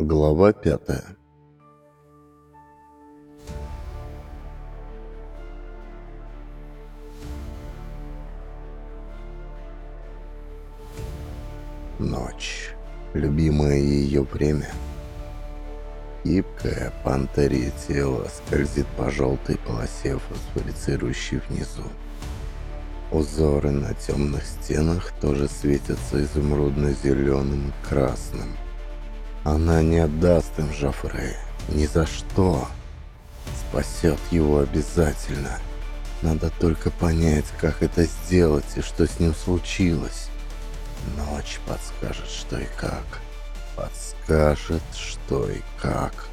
Глава пятая Ночь. Любимое ее время. Гибкое пантерье тело скользит по желтой полосе, фосфорицирующей внизу. Узоры на темных стенах тоже светятся изумрудно-зеленым и красным – она не отдаст им Жофре. Ни за что. Спасет его обязательно. Надо только понять, как это сделать и что с ним случилось. Ночь подскажет, что и как. Подскажет, что и как.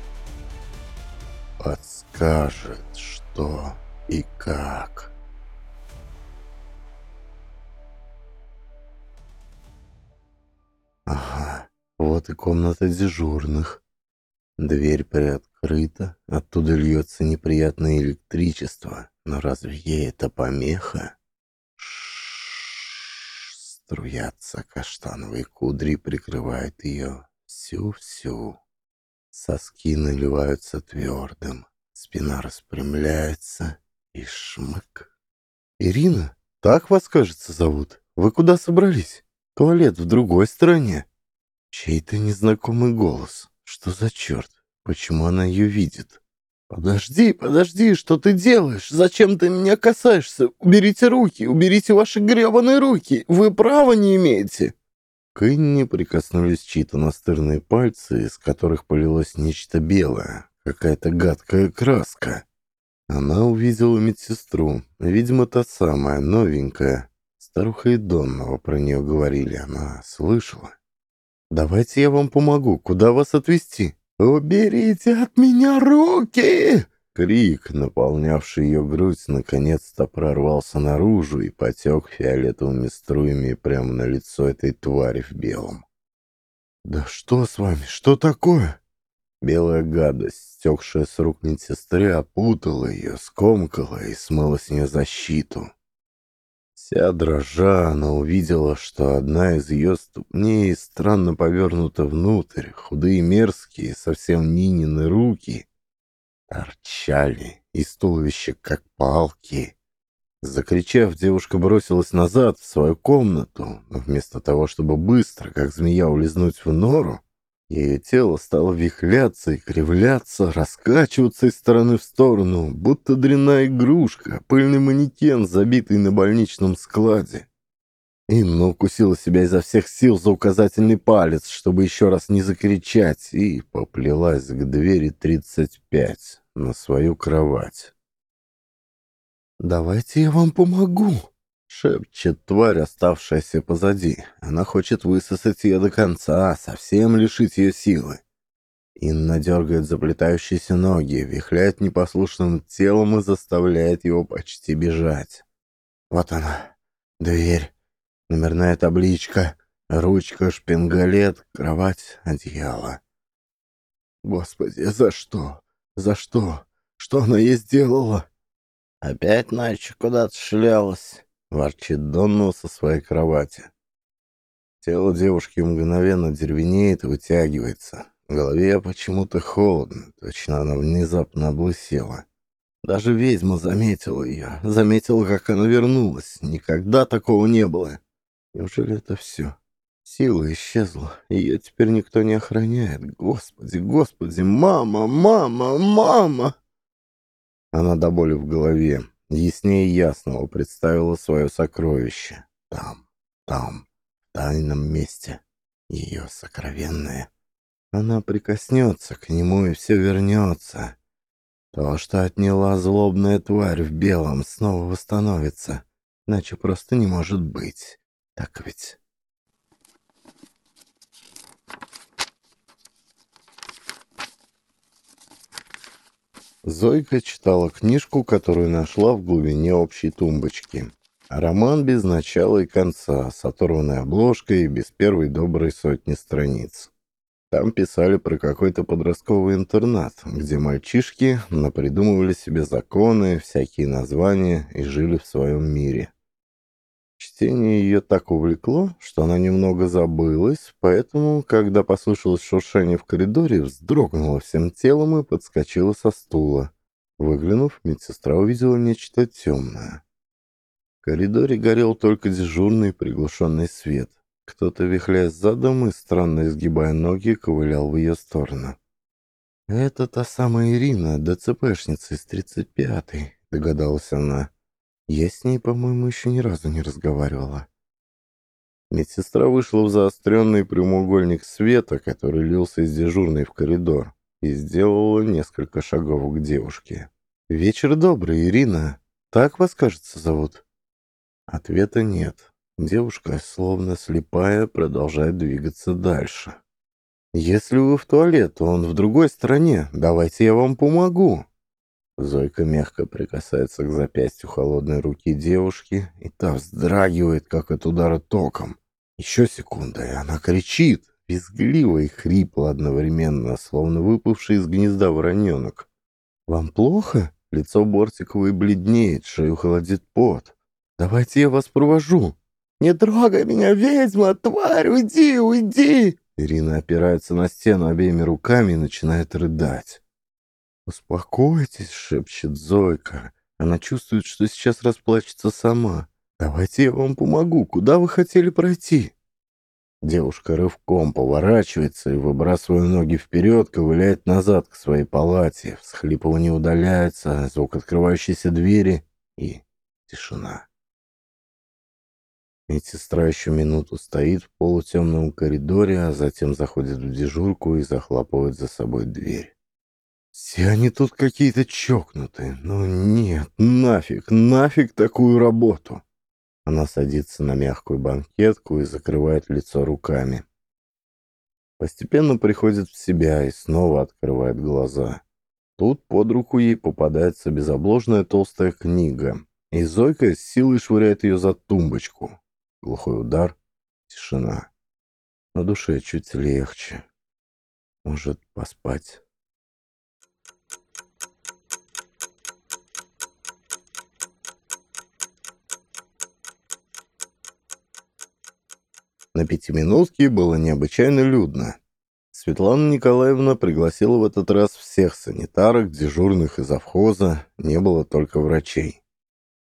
Подскажет, что и как. Ага. Вот и комната дежурных. Дверь приоткрыта, оттуда льется неприятное электричество. Но разве ей это помеха? Струятся каштановые кудри и прикрывают ее. Всю-всю. Соски наливаются твердым. Спина распрямляется и шмык. «Ирина, так вас, кажется, зовут? Вы куда собрались? Туалет в другой стороне?» Чей-то незнакомый голос. Что за черт? Почему она ее видит? «Подожди, подожди, что ты делаешь? Зачем ты меня касаешься? Уберите руки, уберите ваши гребаные руки! Вы права не имеете!» К Инне прикоснулись чьи-то настырные пальцы, из которых полилось нечто белое, какая-то гадкая краска. Она увидела медсестру, видимо, та самая, новенькая. Старуха и Донного про нее говорили, она слышала. «Давайте я вам помогу, куда вас отвезти?» «Уберите от меня руки!» Крик, наполнявший ее грудь, наконец-то прорвался наружу и потек фиолетовыми струями прямо на лицо этой твари в белом. «Да что с вами? Что такое?» Белая гадость, стекшая с рук медсестры, опутала ее, скомкала и смыла с нее защиту. Вся дрожа, она увидела, что одна из ее ступней странно повернута внутрь, худые мерзкие, совсем Нинины руки торчали из туловища, как палки. Закричав, девушка бросилась назад в свою комнату, но вместо того, чтобы быстро, как змея, улизнуть в нору, ее тело стало вихляться и кривляться, раскачиваться из стороны в сторону, будто дрянная игрушка, пыльный манекен, забитый на больничном складе. Инна укусила себя изо всех сил за указательный палец, чтобы еще раз не закричать, и поплелась к двери 35 на свою кровать. «Давайте я вам помогу», Шепчет тварь, оставшаяся позади. Она хочет высосать ее до конца, совсем лишить ее силы. Инна дергает заплетающиеся ноги, вихляет непослушным телом и заставляет его почти бежать. Вот она, дверь, номерная табличка, ручка, шпингалет, кровать, одеяло. Господи, за что? За что? Что она ей сделала? Опять ночью куда-то шлялась. — ворчит Донну со своей кровати. Тело девушки мгновенно деревенеет и вытягивается. В голове почему-то холодно, точно она внезапно облысела. Даже ведьма заметила ее, заметила, как она вернулась. Никогда такого не было. Неужели это все? Сила исчезла, ее теперь никто не охраняет. Господи, господи, мама, мама, мама! Она до боли в голове, яснее ясного представила свое сокровище. Там, там, в тайном месте. Ее сокровенное. Она прикоснется к нему, и все вернется. То, что отняла злобная тварь в белом, снова восстановится. Иначе просто не может быть. Так ведь... Зойка читала книжку, которую нашла в глубине общей тумбочки. Роман без начала и конца, с оторванной обложкой и без первой доброй сотни страниц. Зойка мягко прикасается к запястью холодной руки девушки, и та вздрагивает, как от удара током. Еще секунда, и она кричит, визгливо и хрипло одновременно, словно выпавший из гнезда вороненок. «Вам плохо?» Лицо Бортиковой бледнеет, шею холодит пот. «Давайте я вас провожу!» «Не трогай меня, ведьма! Тварь, уйди, уйди!» Ирина опирается на стену обеими руками и начинает рыдать. «Успокойтесь», — шепчет Зойка. Она чувствует, что сейчас расплачется сама. «Давайте я вам помогу. Куда вы хотели пройти?» Девушка рывком поворачивается и, выбрасывая ноги вперед, ковыляет назад к своей палате. Всхлипывание удаляется, звук открывающейся двери и тишина. Медсестра еще минуту стоит в полутемном коридоре, а затем заходит в дежурку и захлопывает за собой дверь. Все они тут какие-то чокнутые. Ну нет, нафиг, нафиг такую работу. Она садится на мягкую банкетку и закрывает лицо руками. Постепенно приходит в себя и снова открывает глаза. Тут под руку ей попадается безобложная толстая книга, На пятиминутке было необычайно людно. Светлана Николаевна пригласила в этот раз всех санитарок, дежурных из завхоза, не было только врачей.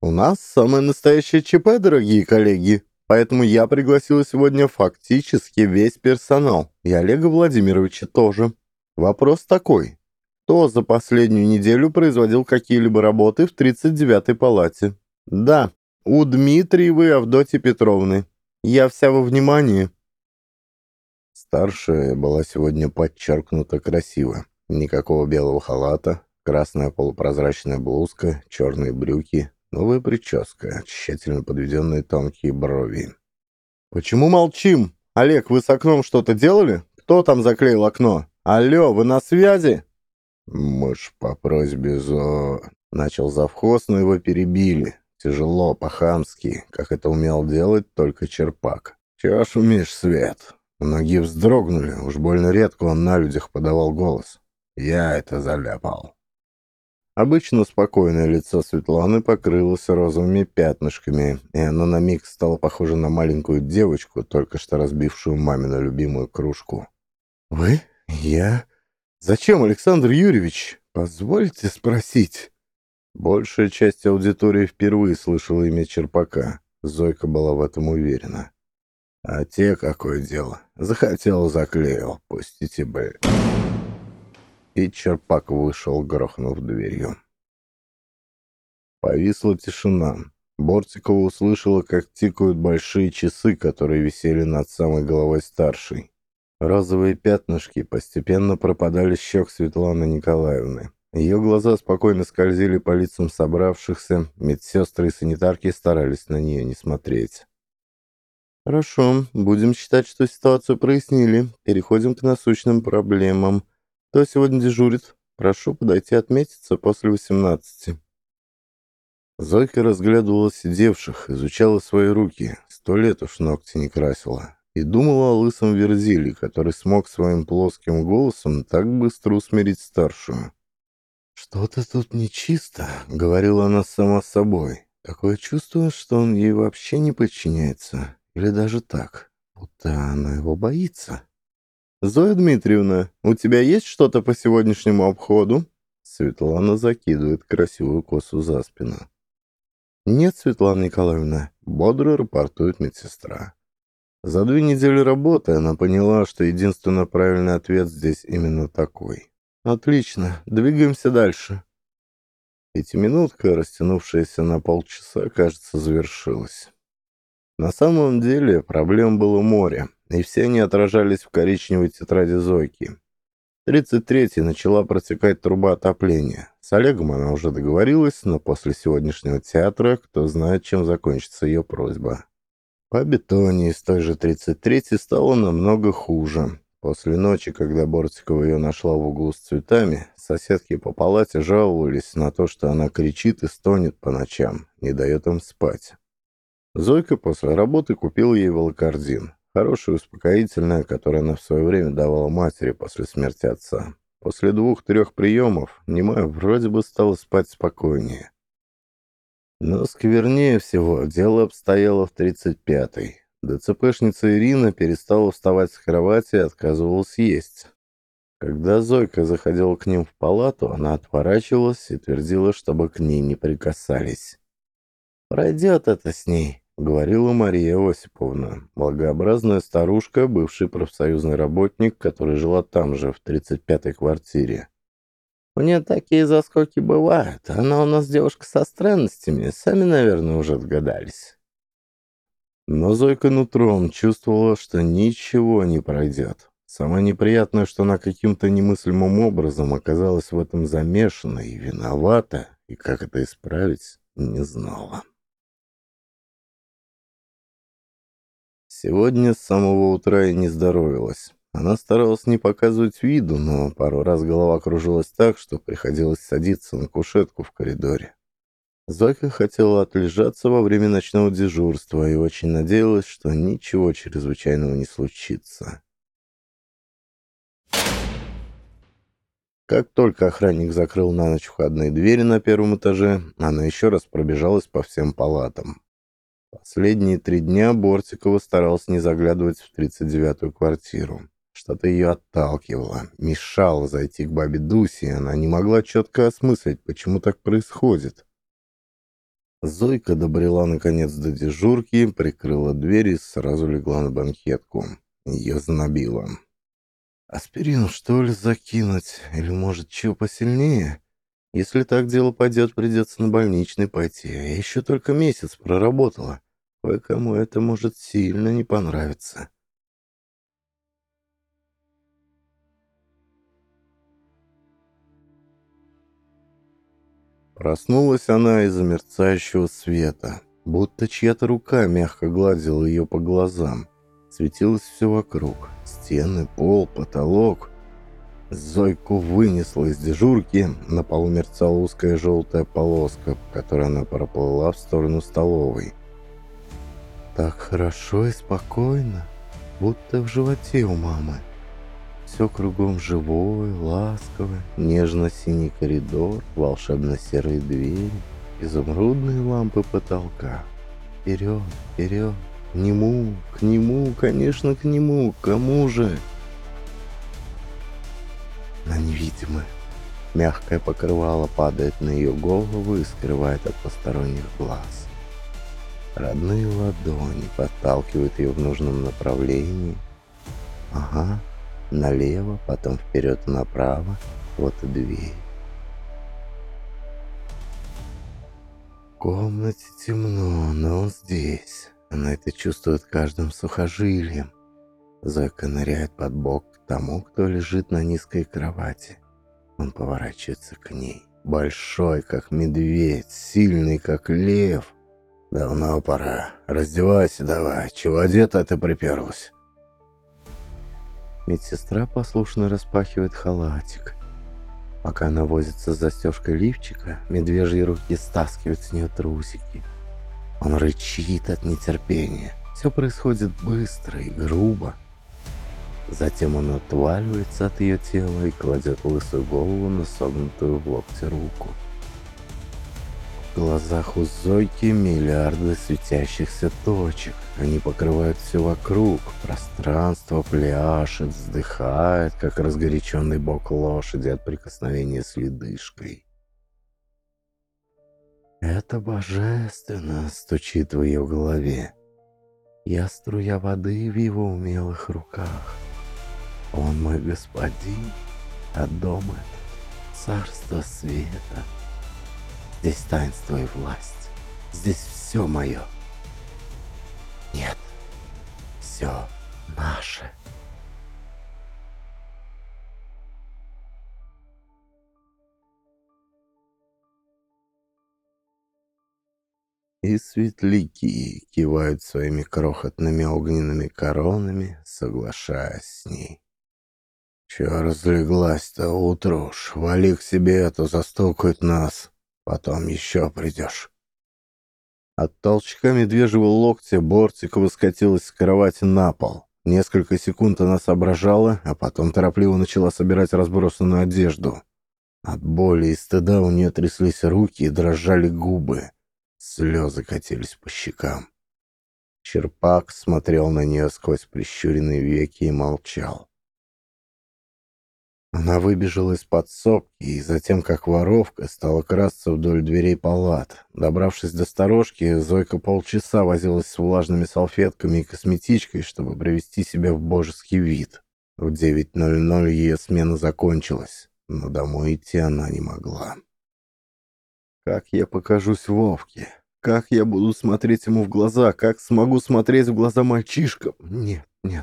«У нас самое настоящее ЧП, дорогие коллеги, поэтому я пригласила сегодня фактически весь персонал, и Олега Владимировича тоже. Вопрос такой. Кто за последнюю неделю производил какие-либо работы в 39-й палате? Да, у Дмитриевой Авдотьи Петровны. Я вся во внимании. Старшая была сегодня подчеркнута красиво. Никакого белого халата, красная полупрозрачная блузка, черные брюки, новая прическа, тщательно подведенные тонкие брови. «Почему молчим? Олег, вы с окном что-то делали? Кто там заклеил окно? Алло, вы на связи?» «Мы ж по просьбе Зо...» — начал завхоз, но его перебили. Тяжело, по-хамски, как это умел делать только черпак. Чего шумишь, Свет?» Ноги вздрогнули, уж больно редко он на людях подавал голос. «Я это заляпал». Обычно спокойное лицо Светланы покрылось розовыми пятнышками, и она на миг стала похожа на маленькую девочку, только что разбившую мамину любимую кружку. «Вы? Я? Зачем, Александр Юрьевич? Позвольте спросить?» Большая часть аудитории впервые слышала имя Черпака. Зойка была в этом уверена. А те, какое дело. Захотел, заклеил. Пустите бы. И Черпак вышел, грохнув дверью. Повисла тишина. Бортикова услышала, как тикают большие часы, которые висели над самой головой старшей. Розовые пятнышки постепенно пропадали с щек Светланы Николаевны. Ее глаза спокойно скользили по лицам собравшихся, медсестры и санитарки старались на нее не смотреть. «Хорошо, будем считать, что ситуацию прояснили. Переходим к насущным проблемам. Кто сегодня дежурит? Прошу подойти отметиться после восемнадцати». Зойка разглядывала сидевших, изучала свои руки, сто лет уж ногти не красила, и думала о лысом Верзиле, который смог своим плоским голосом так быстро усмирить старшую. «Что-то тут нечисто», — говорила она сама собой. Такое чувство, что он ей вообще не подчиняется. Или даже так, будто она его боится. «Зоя Отлично. Двигаемся дальше. Эти минутка, растянувшаяся на полчаса, кажется, завершилась. На самом деле проблем было море, и все они отражались в коричневой тетради Зойки. 33-й начала протекать труба отопления. С Олегом она уже договорилась, но после сегодняшнего театра кто знает, чем закончится ее просьба. По бетоне из той же 33-й стало намного хуже. После ночи, когда Бортикова ее нашла в углу с цветами, соседки по палате жаловались на то, что она кричит и стонет по ночам, не дает им спать. Зойка после работы купила ей волокордин, хорошее успокоительное, которое она в свое время давала матери после смерти отца. После двух-трех приемов немая вроде бы стала спать спокойнее. Но сквернее всего дело обстояло в тридцать пятой. ДЦПшница Ирина перестала вставать с кровати и отказывалась есть. Когда Зойка заходила к ним в палату, она отворачивалась и твердила, чтобы к ней не прикасались. «Пройдет это с ней», — говорила Мария Осиповна, благообразная старушка, бывший профсоюзный работник, который жила там же, в 35-й квартире. «У нее такие заскоки бывают. Она у нас девушка со странностями, сами, наверное, уже отгадались. Зойка нутром чувствовала, что ничего не пройдет. Самое неприятное, что она каким-то немыслимым образом оказалась в этом замешана и виновата, и как это исправить, не знала. Сегодня с самого утра и не здоровилась. Она старалась не показывать виду, но пару раз голова кружилась так, что приходилось садиться на кушетку в коридоре. Зоя хотела отлежаться во время ночного дежурства и очень надеялась, что ничего чрезвычайного не случится. Как только охранник закрыл на ночь входные двери на первом этаже, она еще раз пробежалась по всем палатам. Последние три дня Бортикова старалась не заглядывать в 39-ю квартиру. Что-то ее отталкивало, мешало зайти к бабе Дусе, она не могла четко осмыслить, почему так происходит. Зойка добрела наконец до дежурки, прикрыла дверь и сразу легла на банкетку. Ее знобило. «Аспирин, что ли, закинуть? Или, может, чего посильнее? Если так дело пойдет, придется на больничный пойти. Я еще только месяц проработала. Кое-кому это может сильно не понравиться». Проснулась она из-за мерцающего света, будто чья-то рука мягко гладила ее по глазам. Светилось все вокруг – стены, пол, потолок. Зойку вынесла из дежурки, на полу мерцала узкая желтая полоска, по которой она проплыла в сторону столовой. Так хорошо и спокойно, будто в животе у мамы. Все кругом живое, ласковое, нежно-синий коридор, волшебно-серые двери, изумрудные лампы потолка. Вперед, вперед, к нему, к нему, конечно, к нему, кому же? На невидимое. Мягкое покрывало падает на ее голову и скрывает от посторонних глаз. Родные ладони подталкивают ее в нужном направлении. Ага, налево, потом вперед направо, вот и дверь. В комнате темно, но он здесь. Она это чувствует каждым сухожилием. Зойка ныряет под бок к тому, кто лежит на низкой кровати. Он поворачивается к ней. Большой, как медведь, сильный, как лев. «Давно пора. Раздевайся давай. Чего одета а ты приперлась?» Медсестра послушно распахивает халатик. Пока она возится с застежкой лифчика, медвежьи руки стаскивают с нее трусики. Он рычит от нетерпения. Все происходит быстро и грубо. Затем он отваливается от ее тела и кладет лысую голову на согнутую в локте руку. В глазах у Зойки миллиарды светящихся точек. Они покрывают все вокруг. Пространство пляшет, вздыхает, как разгоряченный бок лошади от прикосновения с ледышкой. «Это божественно!» — стучит в ее голове. «Я струя воды в его умелых руках. Он мой господин, а дом — это царство света. Здесь таинство и власть. Здесь все мое». Нет, все наше. И светляки кивают своими крохотными огненными коронами, соглашаясь с ней. «Чё разлеглась-то, утруш? Вали к себе, а то застукают нас. Потом еще придешь. От толчка медвежьего локтя Бортикова скатилась с кровати на пол. Несколько секунд она соображала, а потом торопливо начала собирать разбросанную одежду. От боли и стыда у нее тряслись руки и дрожали губы. Слезы катились по щекам. Черпак смотрел на нее сквозь прищуренные веки и молчал. Она выбежала из подсобки и затем, как воровка, стала красться вдоль дверей палат. Добравшись до сторожки, Зойка полчаса возилась с влажными салфетками и косметичкой, чтобы привести себя в божеский вид.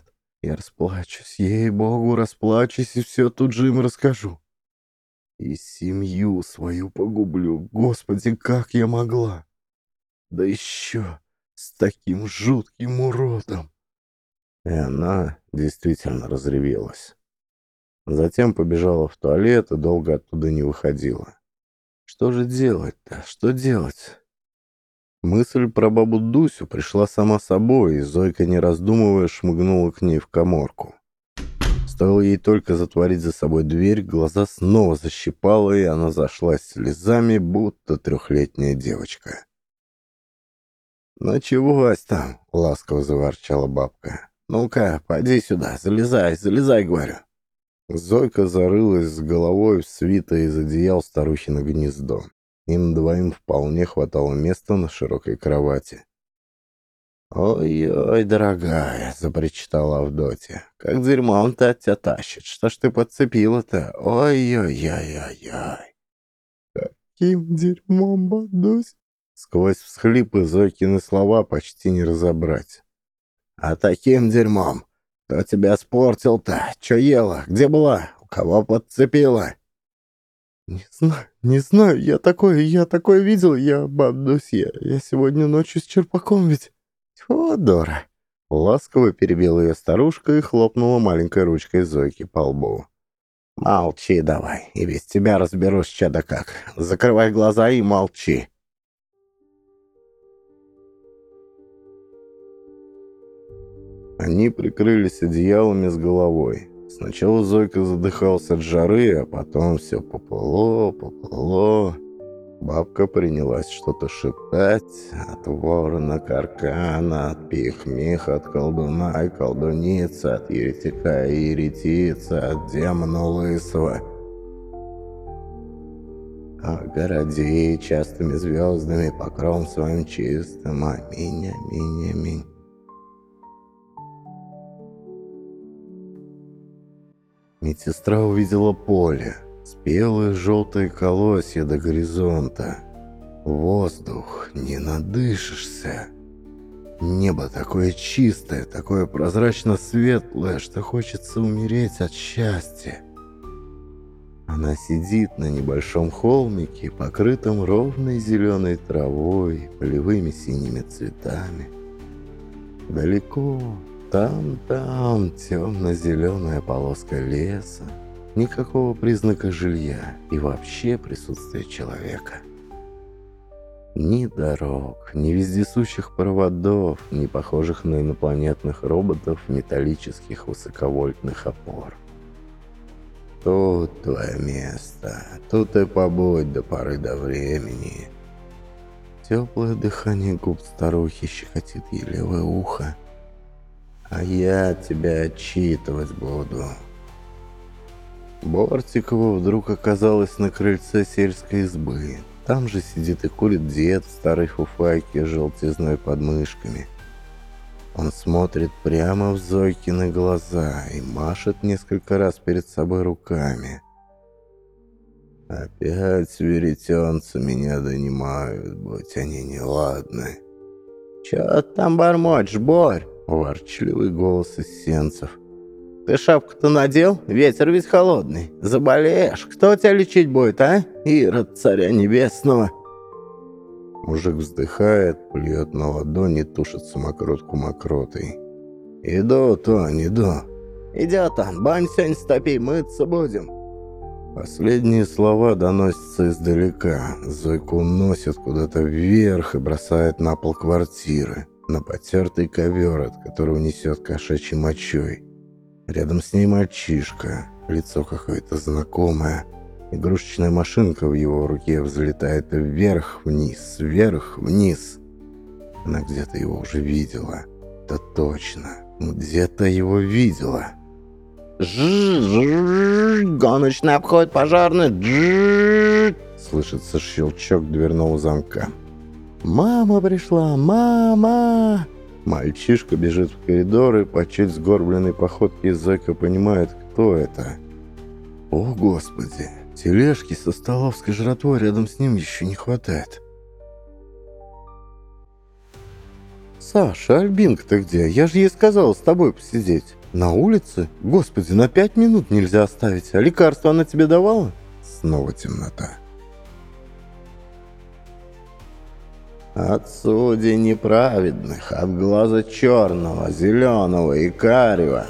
В Я расплачусь, ей-богу, расплачусь и все тут же им расскажу. И семью свою погублю, господи, как я могла! Да еще с таким жутким уродом!» И она действительно разревелась. Затем побежала в туалет и долго оттуда не выходила. «Что же делать-то? Что делать?» Мысль про бабу Дусю пришла сама собой, и Зойка, не раздумывая, шмыгнула к ней в коморку. Стоило ей только затворить за собой дверь, глаза снова защипала, и она зашлась слезами, будто трехлетняя девочка. «Началась там», — ласково заворчала бабка. «Ну-ка, поди сюда, залезай, залезай, говорю». Зойка зарылась с головой в свитое из одеял старухи на гнездо. Им двоим вполне хватало места на широкой кровати. «Ой-ой, дорогая!» — запричитала Авдотья. «Как дерьмо он-то тебя тащит! Что ж ты подцепила-то? Ой-ой-ой-ой-ой!» «Каким дерьмом бадусь? Сквозь всхлипы Зойкины слова почти не разобрать. «А таким дерьмом! Кто тебя спортил-то? Че ела? Где была? У кого подцепила?» Не знаю, не знаю, я такое, я такое видел, я бабдусь, я, я сегодня ночью с черпаком ведь. Тьфу, Ласково перебила ее старушка и хлопнула маленькой ручкой Зойки по лбу. «Молчи давай, и без тебя разберусь, чада как. Закрывай глаза и молчи». Они прикрылись одеялами с головой. Сначала Зойка задыхался от жары, а потом все поплыло, поплыло. Бабка принялась что-то шептать от ворона, каркана, от пихмиха, от колдуна и колдуницы, от еретика и еретицы, от демона лысого. Огороди а частыми звездами, покром своим чистым, аминь, аминь, аминь. Медсестра увидела поле, спелые желтые колосья до горизонта. Воздух, не надышишься. Небо такое чистое, такое прозрачно-светлое, что хочется умереть от счастья. Она сидит на небольшом холмике, покрытом ровной зеленой травой, полевыми синими цветами. Далеко, там-там темно-зеленая полоска леса, никакого признака жилья и вообще присутствия человека. Ни дорог, ни вездесущих проводов, ни похожих на инопланетных роботов металлических высоковольтных опор. Тут твое место, тут и побудь до поры до времени. Теплое дыхание губ старухи щекотит левое ухо, а я тебя отчитывать буду. Бортикова вдруг оказалась на крыльце сельской избы. Там же сидит и курит дед в старой фуфайке с желтизной подмышками. Он смотрит прямо в Зойкины глаза и машет несколько раз перед собой руками. «Опять веретенцы меня донимают, будь они неладны». «Чё там бормочешь, Борь?» ворчливый голос из сенцев. «Ты шапку-то надел? Ветер ведь холодный. Заболеешь. Кто тебя лечить будет, а? Ирод царя небесного!» Мужик вздыхает, плюет на ладони, тушит самокрутку мокротой. «Идут он, иду!» «Идет он, бань сегодня стопи, мыться будем!» Последние слова доносятся издалека. Зойку уносит куда-то вверх и бросает на пол квартиры на потертый ковер, от которого несет кошачьей мочой. Рядом с ней мальчишка, лицо какое-то знакомое. Игрушечная машинка в его руке взлетает вверх-вниз, вверх-вниз. Она где-то его уже видела. Да точно, где-то его видела. Гоночный обход пожарный. Слышится щелчок дверного замка. «Мама пришла! Мама!» Мальчишка бежит в коридор и по чуть сгорбленной походке зэка понимает, кто это. «О, Господи! Тележки со столовской жратвой рядом с ним еще не хватает!» «Саша, Альбинка ты где? Я же ей сказал с тобой посидеть!» «На улице? Господи, на пять минут нельзя оставить, а лекарство она тебе давала?» Снова темнота. От судей неправедных, от глаза черного, зеленого и карего.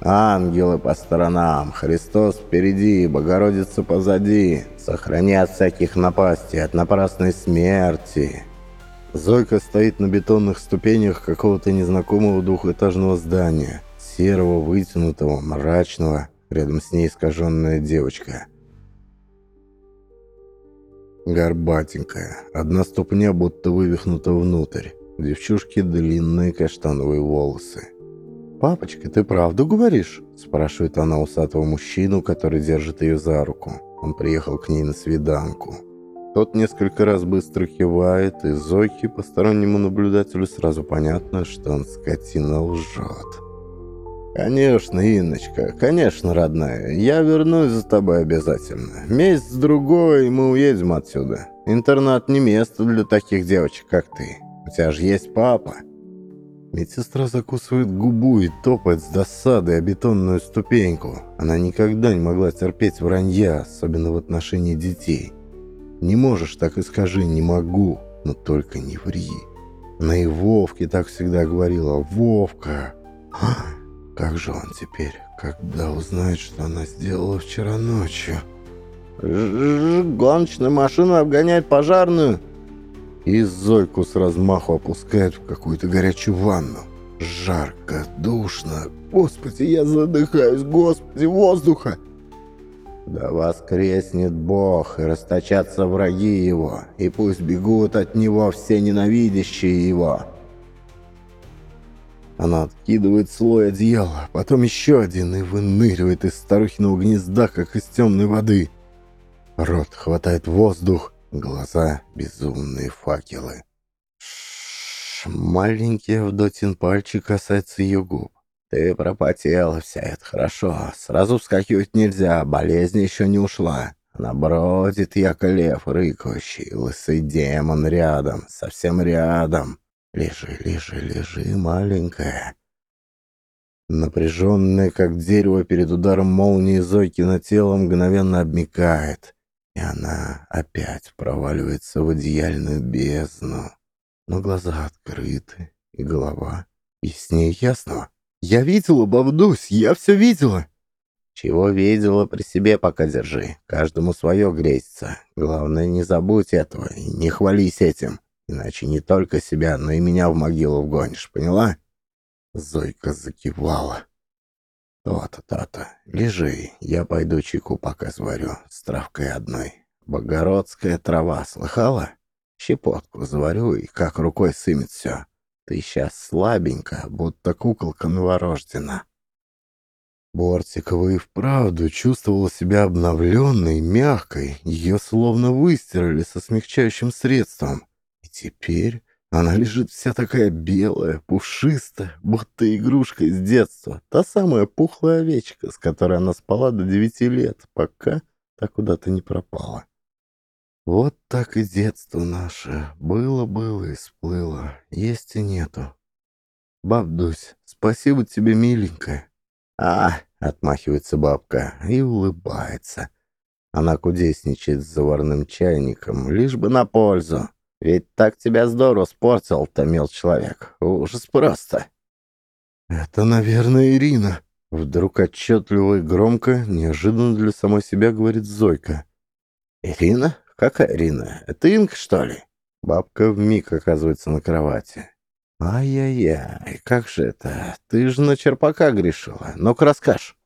Ангелы по сторонам, Христос впереди, Богородица позади, сохрани от всяких напастей, от напрасной смерти. Зойка стоит на бетонных ступенях какого-то незнакомого двухэтажного здания, серого, вытянутого, мрачного, рядом с ней искаженная девочка — горбатенькая, одна ступня будто вывихнута внутрь, девчушки длинные каштановые волосы. «Папочка, ты правду говоришь?» – спрашивает она усатого мужчину, который держит ее за руку. Он приехал к ней на свиданку. Тот несколько раз быстро кивает, и Зойке, постороннему наблюдателю, сразу понятно, что он скотина лжет. «Конечно, Инночка, конечно, родная. Я вернусь за тобой обязательно. Месяц-другой, мы уедем отсюда. Интернат не место для таких девочек, как ты. У тебя же есть папа». Медсестра закусывает губу и топает с досадой о бетонную ступеньку. Она никогда не могла терпеть вранья, особенно в отношении детей. «Не можешь, так и скажи, не могу, но только не ври». Она и Вовке так всегда говорила «Вовка». «Ах!» Как же он теперь, когда узнает, что она сделала вчера ночью? Гоночная машина обгоняет пожарную. И Зойку с размаху опускает в какую-то горячую ванну. Жарко, душно. Господи, я задыхаюсь, господи, воздуха! Да воскреснет Бог, и расточатся враги его, и пусть бегут от него все ненавидящие его. Она откидывает слой одеяла, потом еще один и выныривает из старухиного гнезда, как из темной воды. Рот хватает воздух, глаза — безумные факелы. Ш -ш -ш, маленький Авдотин пальчик касается ее губ. «Ты пропотела, вся это хорошо. Сразу вскакивать нельзя, болезнь еще не ушла. Она бродит, яко лев рыкающий, лысый демон рядом, совсем рядом». Лежи, лежи, лежи, маленькая. Напряженное, как дерево перед ударом молнии, Зойки на тело мгновенно обмикает, и она опять проваливается в одеяльную бездну. Но глаза открыты, и голова И с ней ясно: «Я видела, бабдусь, я все видела!» «Чего видела, при себе пока держи. Каждому свое грезится. Главное, не забудь этого и не хвались этим. Иначе не только себя, но и меня в могилу вгонишь, поняла? Зойка закивала. То-то, то-то. Лежи, я пойду чайку пока сварю с травкой одной. Богородская трава, слыхала? Щепотку заварю и как рукой сымет все. Ты сейчас слабенько, будто куколка новорождена. Бортикова и вправду чувствовала себя обновленной, мягкой. Ее словно выстирали со смягчающим средством — теперь она лежит вся такая белая, пушистая, будто игрушка из детства. Та самая пухлая овечка, с которой она спала до девяти лет, пока та куда-то не пропала. Вот так и детство наше. Было-было и сплыло. Есть и нету. Баб Дусь, спасибо тебе, миленькая. А, отмахивается бабка и улыбается. Она кудесничает с заварным чайником, лишь бы на пользу. Ведь так тебя здорово спортил-то, мил человек. Ужас просто. Это, наверное, Ирина. Вдруг отчетливо и громко, неожиданно для самой себя, говорит Зойка. Ирина? Какая Ирина? Это Инка, что ли? Бабка вмиг оказывается на кровати. «Ай-яй-яй, как же это? Ты же на черпака грешила. Ну-ка расскажешь».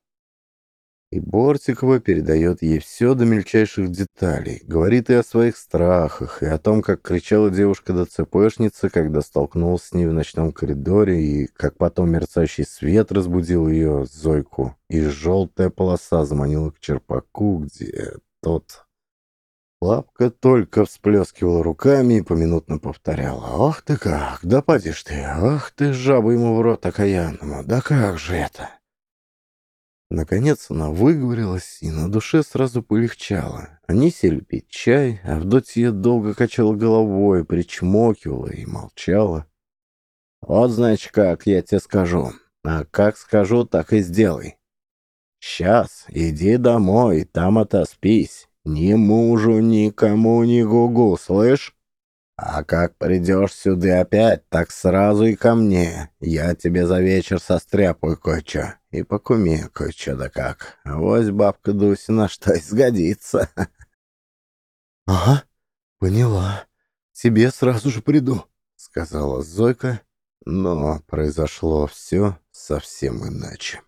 И Бортик передает ей все до мельчайших деталей, говорит и о своих страхах, и о том, как кричала девушка-доцепешница, когда столкнулась с ней в ночном коридоре, и как потом мерцающий свет разбудил ее, Зойку, и желтая полоса заманила к черпаку, где тот... Лапка только всплескивала руками и поминутно повторяла. «Ох ты как! Да падишь ты! Ах ты, жаба ему в рот окаянному! Да как же это!» Наконец она выговорилась, и на душе сразу полегчало. Они сели пить чай, а Авдотья долго качала головой, причмокивала и молчала. «Вот, значит, как я тебе скажу. А как скажу, так и сделай. Сейчас иди домой, там отоспись. Ни мужу, никому, ни гугу, слышь?» А как придешь сюда опять, так сразу и ко мне. Я тебе за вечер состряпаю кое-что и покумею кое-что да как. Вось бабка Дусина, что и сгодится. Ага, поняла. Тебе сразу же приду, сказала Зойка. Но произошло все совсем иначе.